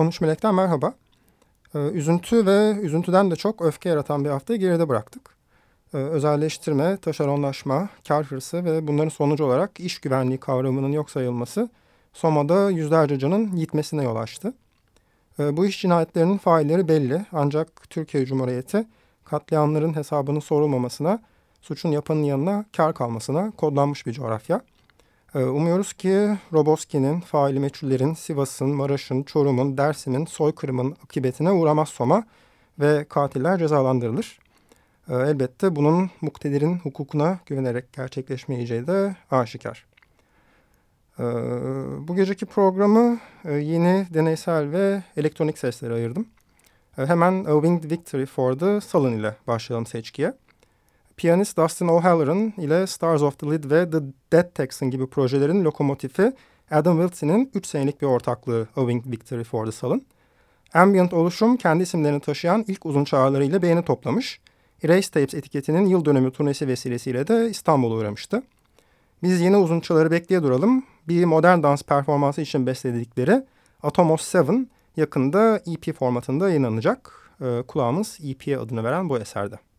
13 Melek'ten merhaba. Ee, üzüntü ve üzüntüden de çok öfke yaratan bir haftayı geride bıraktık. Ee, özelleştirme, taşeronlaşma, kar hırsı ve bunların sonucu olarak iş güvenliği kavramının yok sayılması Soma'da yüzlerce canın gitmesine yol açtı. Ee, bu iş cinayetlerinin failleri belli ancak Türkiye Cumhuriyeti katliamların hesabının sorulmamasına, suçun yapanın yanına kar kalmasına kodlanmış bir coğrafya. Ee, umuyoruz ki Roboski'nin, faili meçhullerin, Sivas'ın, Maraş'ın, Çorum'un, Dersim'in, soykırımın akıbetine uğramaz Soma ve katiller cezalandırılır. Ee, elbette bunun muktedirin hukukuna güvenerek gerçekleşmeyeceği de aşikar. Ee, bu geceki programı e, yeni deneysel ve elektronik seslere ayırdım. Hemen A Winged Victory for the Sullen ile başlayalım seçkiye. Piyanist Dustin O'Halloran ile Stars of the Lid ve The Dead Texan gibi projelerin lokomotifi Adam Wilson'in 3 senelik bir ortaklığı A Winged Victory for the Sullen. Ambient oluşum kendi isimlerini taşıyan ilk uzun çağrılarıyla beğeni toplamış. Erase Tapes etiketinin yıl dönümü turnesi vesilesiyle de İstanbul'a uğramıştı. Biz yeni uzunçaları bekleye duralım. Bir modern dans performansı için besledikleri Atomos 7 yakında EP formatında yayınlanacak. Ee, kulağımız EP'ye adını veren bu eserde.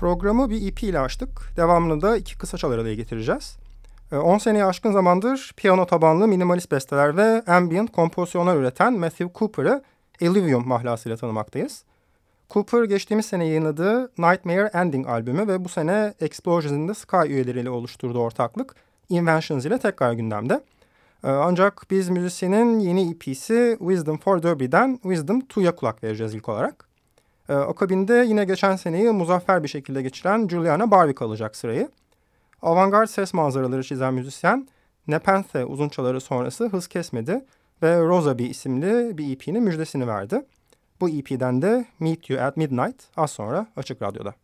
Programı bir EP ile açtık. Devamını da iki kısa çalarılıya getireceğiz. 10 ee, seneye aşkın zamandır piyano tabanlı minimalist besteler ve ambient kompozisyonlar üreten Matthew Cooper'ı Illuvium mahlasıyla tanımaktayız. Cooper geçtiğimiz sene yayınladığı Nightmare Ending albümü ve bu sene Explosions'ın da Sky üyeleriyle oluşturduğu ortaklık Inventions ile tekrar gündemde. Ee, ancak biz müzisyenin yeni EP'si Wisdom for Derby'den Wisdom 2'ya kulak vereceğiz ilk olarak. E, akabinde yine geçen seneyi muzaffer bir şekilde geçiren Juliana Barwick alacak sırayı. Avantgard ses manzaraları çizen müzisyen Nepenthe uzunçaları sonrası hız kesmedi ve Rosaby isimli bir EP'nin müjdesini verdi. Bu EP'den de Meet You at Midnight az sonra Açık Radyo'da.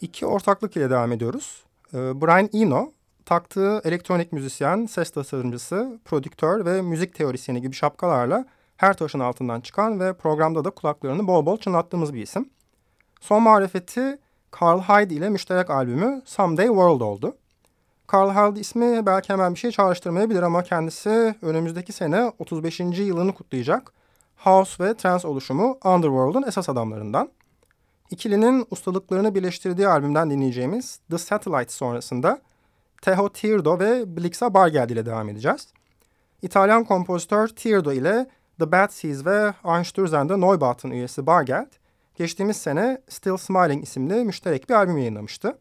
İki ortaklık ile devam ediyoruz. Ee, Brian Eno, taktığı elektronik müzisyen, ses tasarımcısı, prodüktör ve müzik teorisyeni gibi şapkalarla her taşın altından çıkan ve programda da kulaklarını bol bol çınlattığımız bir isim. Son marifeti Carl Hyde ile müşterek albümü Someday World oldu. Carl Hyde ismi belki hemen bir şey çağrıştırmayabilir ama kendisi önümüzdeki sene 35. yılını kutlayacak House ve Trance oluşumu Underworld'un esas adamlarından. İkilinin ustalıklarını birleştirdiği albümden dinleyeceğimiz The Satellite sonrasında Teho Tirdo ve Blixa Bargeld ile devam edeceğiz. İtalyan kompozitör Tirdo ile The Bad Seas ve Einstürzen'de Neubaut'un üyesi Bargeld, geçtiğimiz sene Still Smiling isimli müşterek bir albüm yayınlamıştı.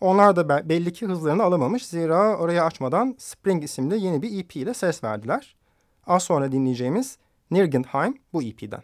Onlar da belli ki hızlarını alamamış zira orayı açmadan Spring isimli yeni bir EP ile ses verdiler. Az sonra dinleyeceğimiz Nirgendheim bu EP'den.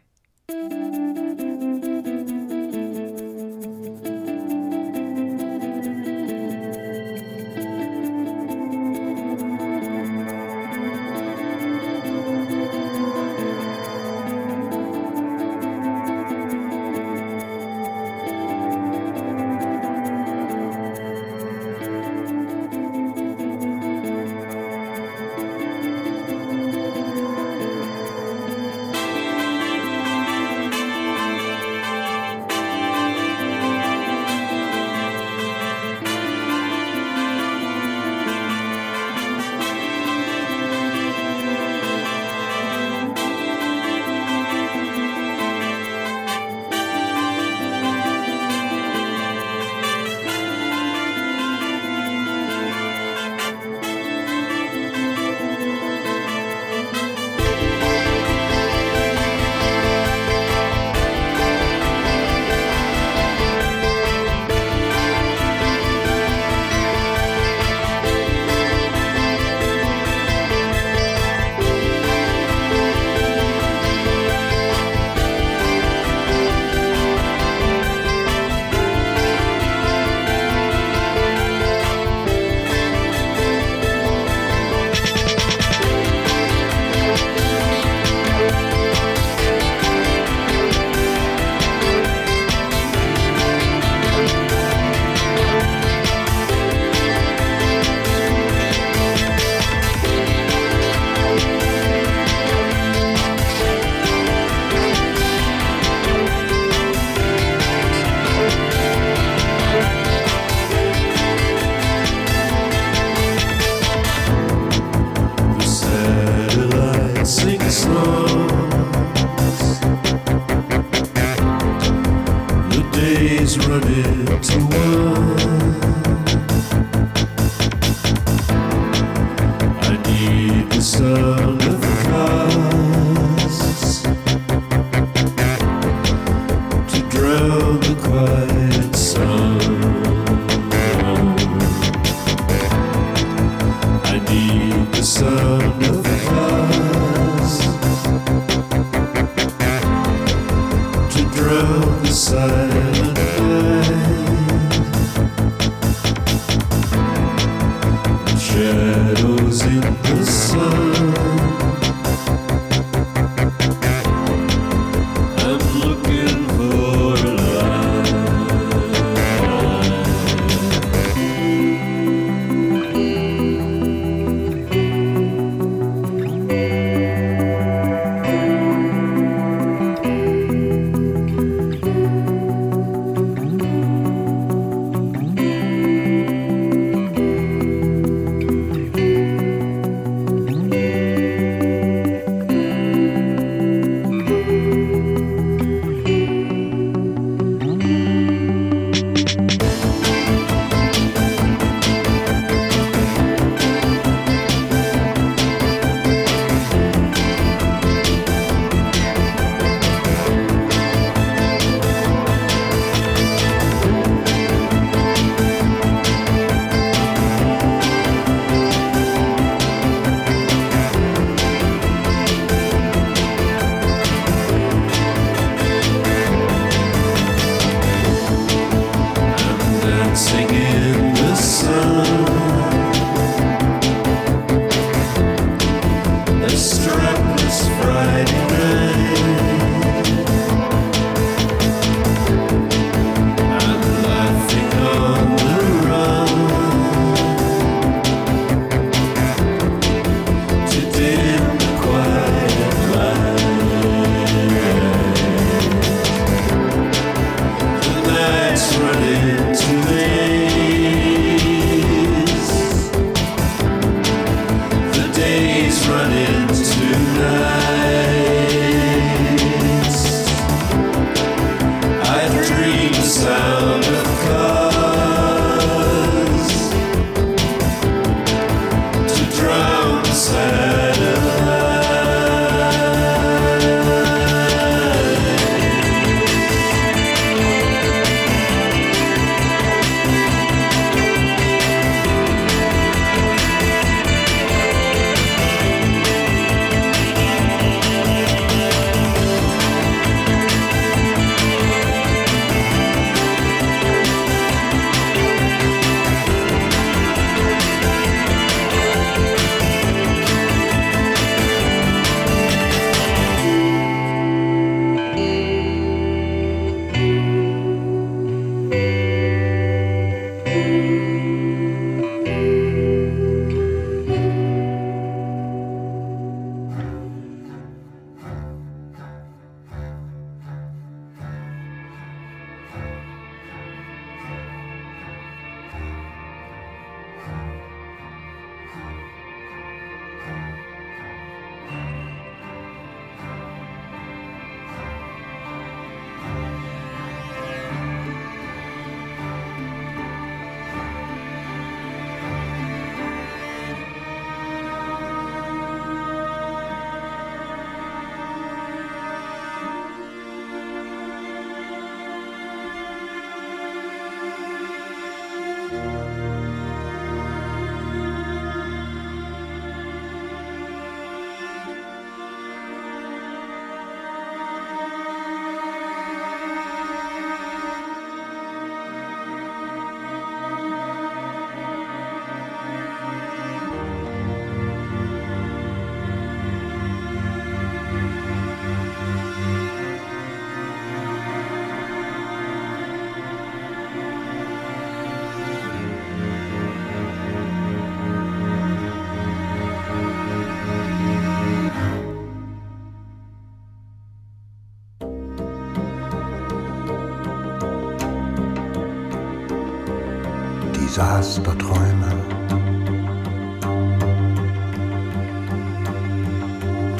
Desasterträume.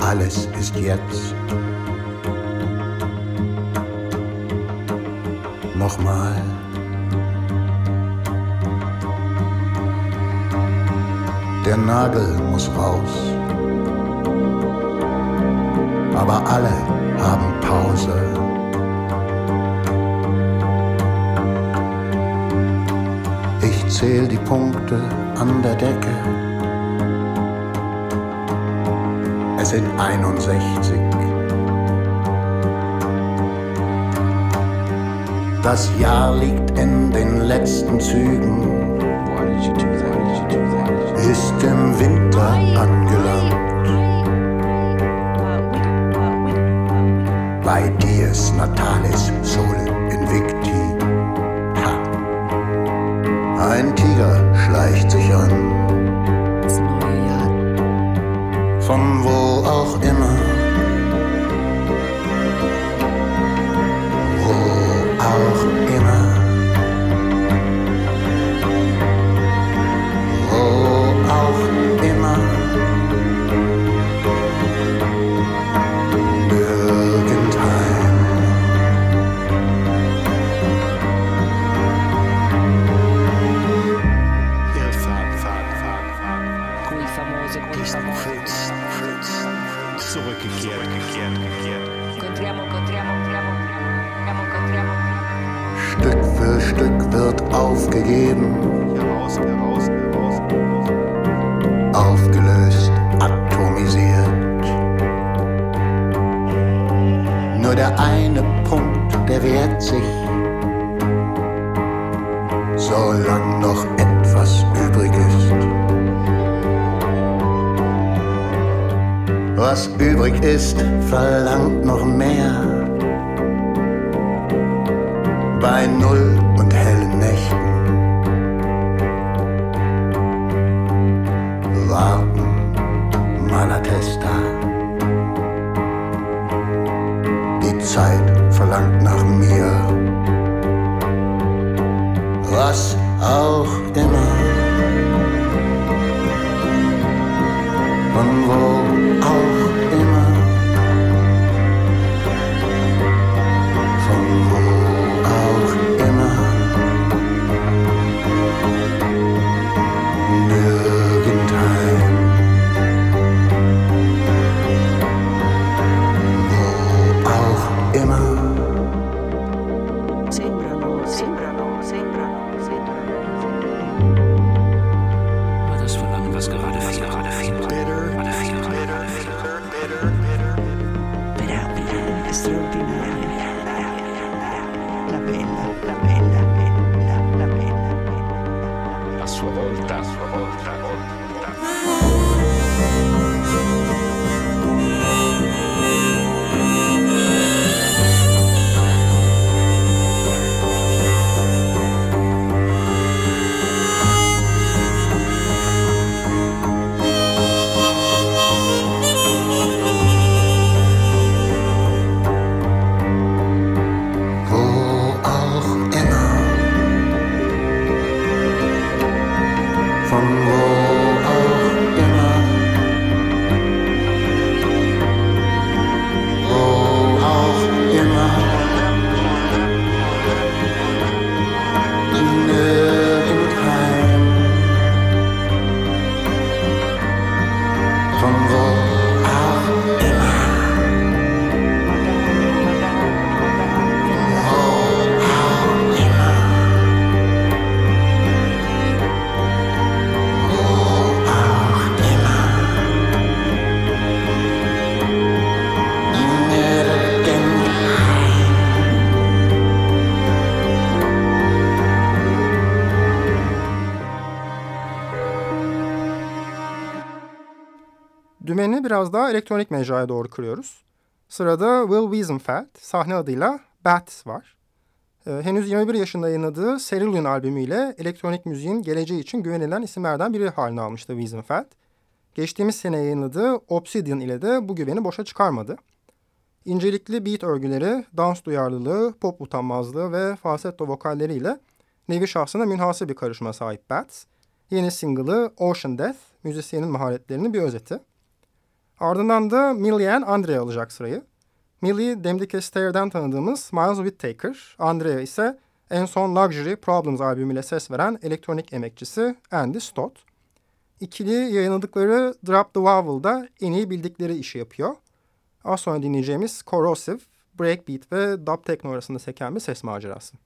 Alles ist jetzt. Nochmal. Der Nagel muss raus. Aber alle haben Pause. Zähl die Punkte an der Decke. Es sind 61. Das Jahr liegt in den letzten Zügen. Ist im Winter angelangt. Bei dies Natalis Sole Nur der eine Punkt, der wehrt sich, solange noch etwas übrig ist. Was übrig ist, verlangt noch mehr. Bei Null und Hell biraz daha elektronik mecraya doğru kırıyoruz. Sırada Will Wiesenfeld sahne adıyla Bat var. Ee, henüz 21 yaşında yayınladığı Cerulean albümüyle elektronik müziğin geleceği için güvenilen isimlerden biri haline almıştı Wiesenfeld. Geçtiğimiz sene yayınladığı Obsidian ile de bu güveni boşa çıkarmadı. İncelikli beat örgüleri, dans duyarlılığı, pop utanmazlığı ve falsetto vokalleriyle nevi şahsına münhasır bir karışıma sahip Bats. Yeni single'ı Ocean Death, müzisyenin maharetlerinin bir özeti. Ardından da Millie Ann Andrea alacak sırayı. Millie, Demdike Staire'den tanıdığımız Miles Whittaker, Andrea ise en son Luxury Problems albümüyle ses veren elektronik emekçisi Andy Stott. İkili yayınladıkları Drop the Vowel'da en iyi bildikleri işi yapıyor. Az sonra dinleyeceğimiz Corrosive, Breakbeat ve Dub Techno arasında seken bir ses macerası.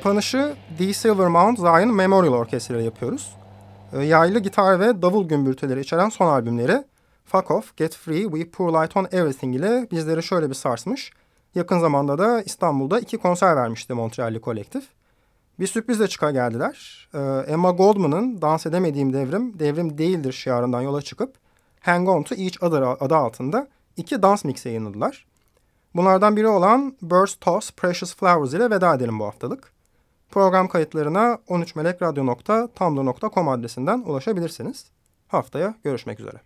Kapanışı D. Silvermount Zion Memorial Orkestra ile yapıyoruz. E, yaylı gitar ve davul gümbürtüleri içeren son albümleri Fuck Off, Get Free, We Pour Light On Everything ile bizleri şöyle bir sarsmış. Yakın zamanda da İstanbul'da iki konser vermişti Montreal'li kolektif. Bir sürprizle çıka geldiler. Ee, Emma Goldman'ın Dans Edemediğim Devrim, Devrim Değildir şiarından yola çıkıp Hang On To Each Other adı altında iki dans mixi yayınladılar. Bunlardan biri olan Birds Toss Precious Flowers ile veda edelim bu haftalık. Program kayıtlarına 13melekradyo.tumblr.com adresinden ulaşabilirsiniz. Haftaya görüşmek üzere.